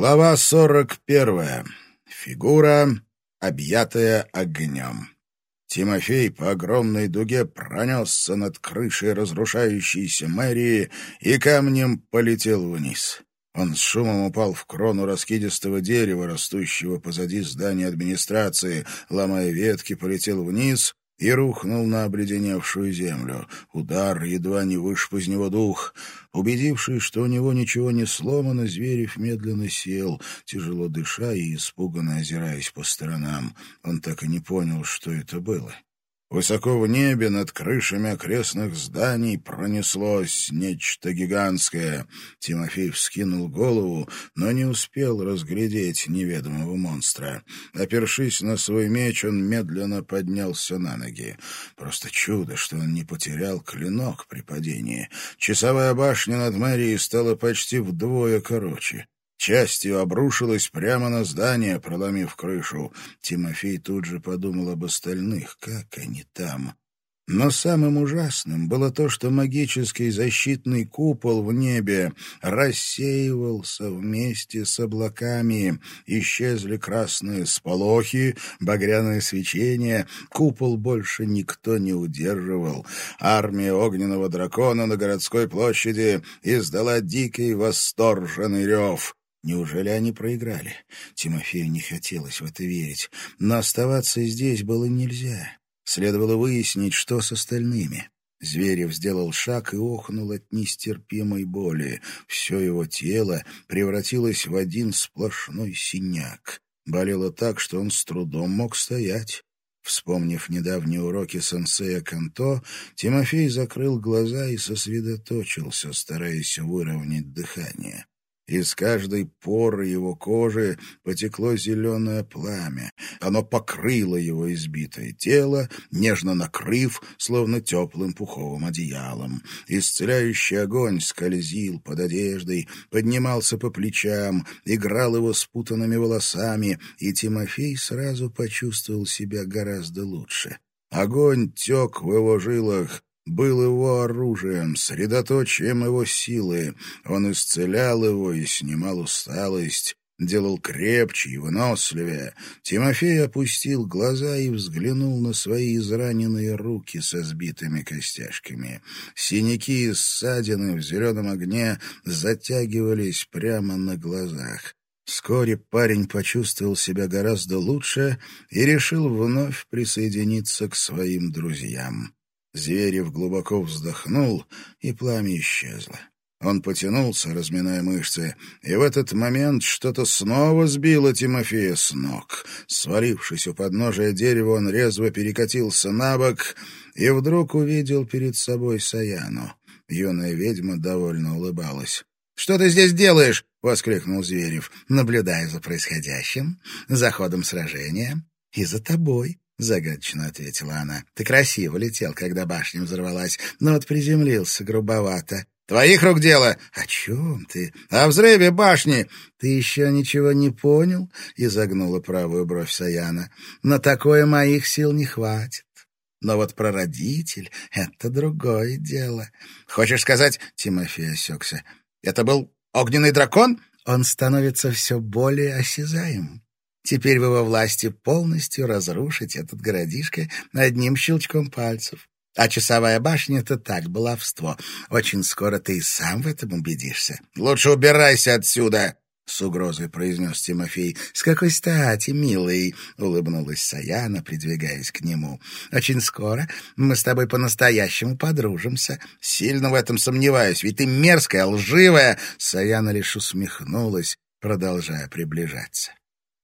Глава сорок первая. Фигура, объятая огнем. Тимофей по огромной дуге пронесся над крышей разрушающейся мэрии и камнем полетел вниз. Он с шумом упал в крону раскидистого дерева, растущего позади здания администрации, ломая ветки, полетел вниз и рухнул на обледеневшую землю. Удар едва не вышиб из него дух. Убедившись, что у него ничего не сломано, Зверев медленно сел, тяжело дыша и испуганно озираясь по сторонам. Он так и не понял, что это было. Высоко в небе над крышами окрестных зданий пронеслось нечто гигантское. Тимофей вскинул голову, но не успел разглядеть неведомого монстра. Опершись на свой меч, он медленно поднялся на ноги. Просто чудо, что он не потерял клинок при падении. Часовая башня над мэрией стала почти вдвое короче частью обрушилась прямо на здание, проломив крышу. Тимофей тут же подумал об остальных, как они там. Но самым ужасным было то, что магический защитный купол в небе рассеивался вместе с облаками. Исчезли красные сполохи, багряное свечение. Купол больше никто не удерживал. Армия огненного дракона на городской площади издала дикий восторженный рев. Неужели они проиграли? Тимофею не хотелось в это верить. Но оставаться здесь было нельзя. Следовало выяснить, что с остальными. Зверев сделал шаг и охнул от нестерпимой боли. Все его тело превратилось в один сплошной синяк. Болело так, что он с трудом мог стоять. Вспомнив недавние уроки сенсея Канто, Тимофей закрыл глаза и сосредоточился, стараясь выровнять дыхание. Из каждой поры его кожи потекло зеленое пламя. Оно покрыло его избитое тело, нежно накрыв, словно теплым пуховым одеялом. Исцеляющий огонь скользил под одеждой, поднимался по плечам, играл его спутанными волосами, и Тимофей сразу почувствовал себя гораздо лучше. Огонь тек в его жилах, был его оружием, средоточием его силы. Он исцелял его и снимал усталость, делал крепче и выносливее. Тимофей опустил глаза и взглянул на свои израненные руки со сбитыми костяшками. Синяки и ссадины в зеленом огне затягивались прямо на глазах. Вскоре парень почувствовал себя гораздо лучше и решил вновь присоединиться к своим друзьям. Зверев глубоко вздохнул, и пламя исчезло. Он потянулся, разминая мышцы, и в этот момент что-то снова сбило Тимофея с ног. Свалившись у подножия дерева, он резво перекатился на бок и вдруг увидел перед собой Саяну. Юная ведьма довольно улыбалась. «Что ты здесь делаешь?» — воскликнул Зверев, наблюдая за происходящим, за ходом сражения и за тобой. — загадочно ответила она. — Ты красиво летел, когда башня взорвалась, но вот приземлился грубовато. — Твоих рук дело? — О чем ты? — О взрыве башни. — Ты еще ничего не понял? — изогнула правую бровь Саяна. — На такое моих сил не хватит. Но вот прародитель — это другое дело. — Хочешь сказать, — Тимофей осекся, — это был огненный дракон? Он становится все более осязаемым. Теперь в его власти полностью разрушить этот городишко одним щелчком пальцев. А часовая башня — это так, баловство. Очень скоро ты и сам в этом убедишься. — Лучше убирайся отсюда! — с угрозой произнес Тимофей. — С какой стати, милый? — улыбнулась Саяна, придвигаясь к нему. — Очень скоро мы с тобой по-настоящему подружимся. — Сильно в этом сомневаюсь, ведь ты мерзкая, лживая. Саяна лишь усмехнулась, продолжая приближаться.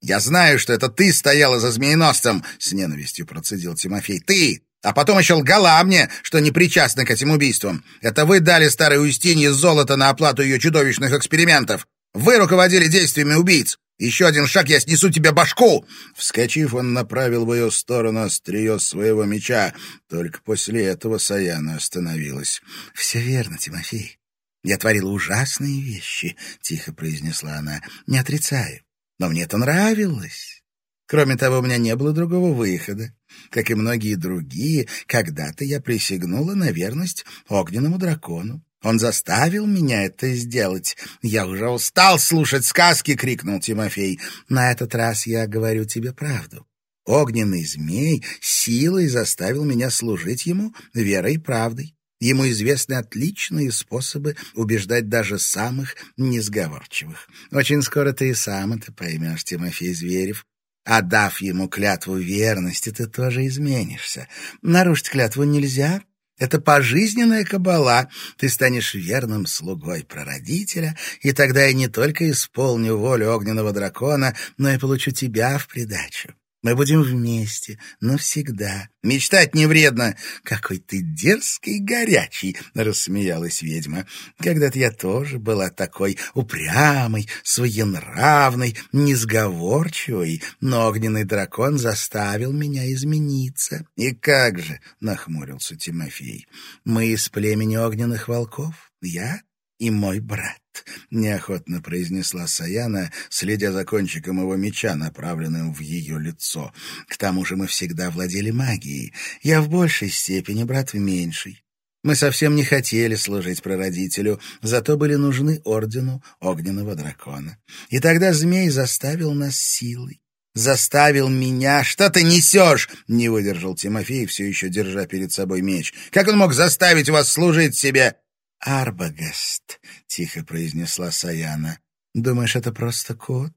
«Я знаю, что это ты стояла за змееносцем!» — с ненавистью процедил Тимофей. «Ты! А потом еще лгала мне, что не причастна к этим убийствам. Это вы дали старой Устинье золото на оплату ее чудовищных экспериментов. Вы руководили действиями убийц. Еще один шаг, я снесу тебе башку!» Вскочив, он направил в ее сторону острие своего меча. Только после этого Саяна остановилась. «Все верно, Тимофей. Я творила ужасные вещи», — тихо произнесла она. «Не отрицаю но мне это нравилось. Кроме того, у меня не было другого выхода. Как и многие другие, когда-то я присягнула на верность огненному дракону. Он заставил меня это сделать. Я уже устал слушать сказки, — крикнул Тимофей. На этот раз я говорю тебе правду. Огненный змей силой заставил меня служить ему верой и правдой. Ему известны отличные способы убеждать даже самых несговорчивых. Очень скоро ты и сам это поймешь, Тимофей Зверев. А дав ему клятву верности, ты тоже изменишься. Нарушить клятву нельзя. Это пожизненная кабала. Ты станешь верным слугой прародителя, и тогда я не только исполню волю огненного дракона, но и получу тебя в придачу. Мы будем вместе навсегда. Мечтать не вредно. Какой ты дерзкий горячий, — рассмеялась ведьма. Когда-то я тоже была такой упрямой, своенравной, несговорчивой, но огненный дракон заставил меня измениться. И как же, — нахмурился Тимофей, — мы из племени огненных волков, я и мой брат. — неохотно произнесла Саяна, следя за кончиком его меча, направленным в ее лицо. «К тому же мы всегда владели магией. Я в большей степени, брат в меньшей. Мы совсем не хотели служить прародителю, зато были нужны ордену огненного дракона. И тогда змей заставил нас силой. Заставил меня... Что ты несешь? Не выдержал Тимофей, все еще держа перед собой меч. Как он мог заставить вас служить себе? «Арбагаст», — тихо произнесла Саяна. «Думаешь, это просто кот?»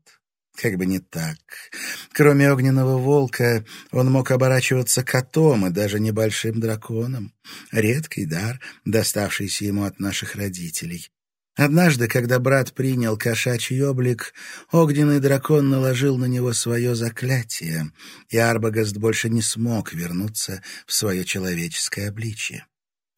Как бы не так. Кроме огненного волка, он мог оборачиваться котом и даже небольшим драконом. Редкий дар, доставшийся ему от наших родителей. Однажды, когда брат принял кошачий облик, огненный дракон наложил на него свое заклятие, и Арбагаст больше не смог вернуться в свое человеческое обличие.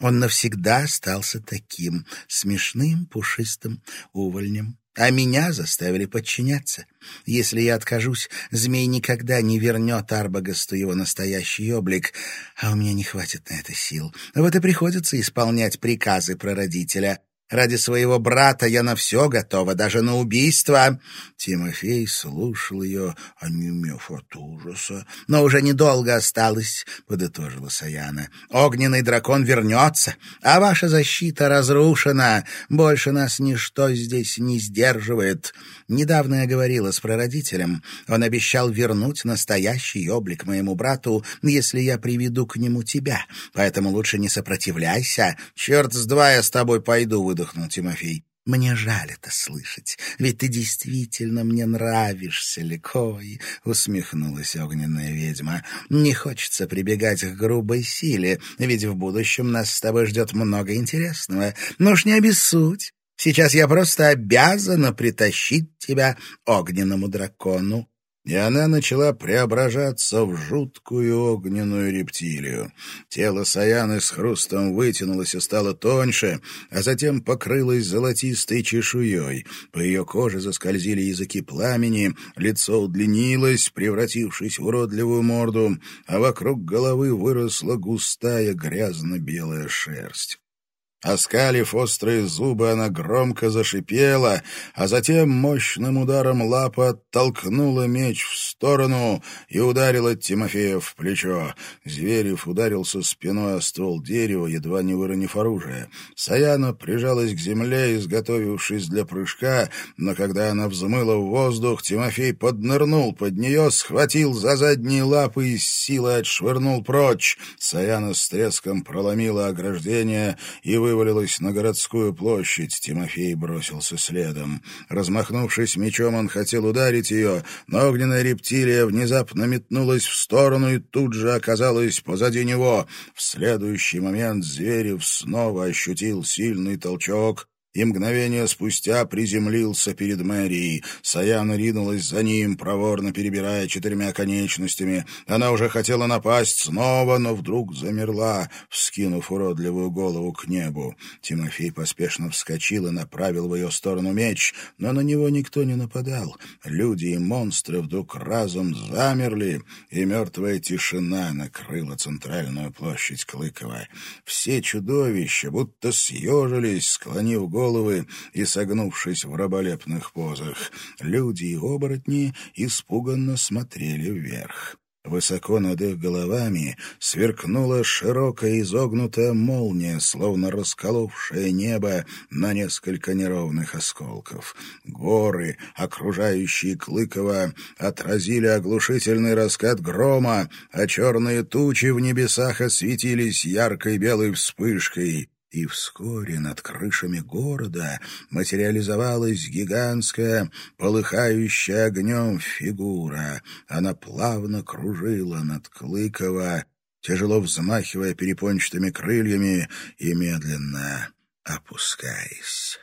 Он навсегда остался таким, смешным, пушистым увольнем. А меня заставили подчиняться. Если я откажусь, змей никогда не вернет Арбагасту его настоящий облик, а у меня не хватит на это сил. Вот и приходится исполнять приказы прародителя. Ради своего брата я на все готова, даже на убийство. Тимофей слушал ее, онемев от ужаса. Но уже недолго осталось, — подытожила Саяна. Огненный дракон вернется, а ваша защита разрушена. Больше нас ничто здесь не сдерживает. Недавно я говорила с прародителем. Он обещал вернуть настоящий облик моему брату, если я приведу к нему тебя. Поэтому лучше не сопротивляйся. Черт с два я с тобой пойду, — выдохнул Тимофей. «Мне жаль это слышать, ведь ты действительно мне нравишься, Ликой», — усмехнулась огненная ведьма. «Не хочется прибегать к грубой силе, ведь в будущем нас с тобой ждет много интересного. Но уж не обессудь. Сейчас я просто обязана притащить тебя огненному дракону и она начала преображаться в жуткую огненную рептилию. Тело Саяны с хрустом вытянулось и стало тоньше, а затем покрылось золотистой чешуей. По ее коже заскользили языки пламени, лицо удлинилось, превратившись в уродливую морду, а вокруг головы выросла густая грязно-белая шерсть. Оскалив острые зубы, она громко зашипела, а затем мощным ударом лапы оттолкнула меч в сторону и ударила Тимофея в плечо. Зверев ударился спиной о ствол дерева, едва не выронив оружие. Саяна прижалась к земле, изготовившись для прыжка, но когда она взмыла в воздух, Тимофей поднырнул под нее, схватил за задние лапы и с силой отшвырнул прочь. Саяна с треском проломила ограждение и вы вывалилась на городскую площадь. Тимофей бросился следом. Размахнувшись мечом, он хотел ударить ее, но огненная рептилия внезапно метнулась в сторону и тут же оказалась позади него. В следующий момент Зверев снова ощутил сильный толчок, и мгновение спустя приземлился перед мэрией. Саяна ринулась за ним, проворно перебирая четырьмя конечностями. Она уже хотела напасть снова, но вдруг замерла, вскинув уродливую голову к небу. Тимофей поспешно вскочил и направил в ее сторону меч, но на него никто не нападал. Люди и монстры вдруг разом замерли, и мертвая тишина накрыла центральную площадь Клыкова. Все чудовища будто съежились, склонив голову головы и согнувшись в раболепных позах. Люди и оборотни испуганно смотрели вверх. Высоко над их головами сверкнула широкая изогнутая молния, словно расколовшая небо на несколько неровных осколков. Горы, окружающие Клыкова, отразили оглушительный раскат грома, а черные тучи в небесах осветились яркой белой вспышкой и вскоре над крышами города материализовалась гигантская, полыхающая огнем фигура. Она плавно кружила над Клыкова, тяжело взмахивая перепончатыми крыльями и медленно опускаясь.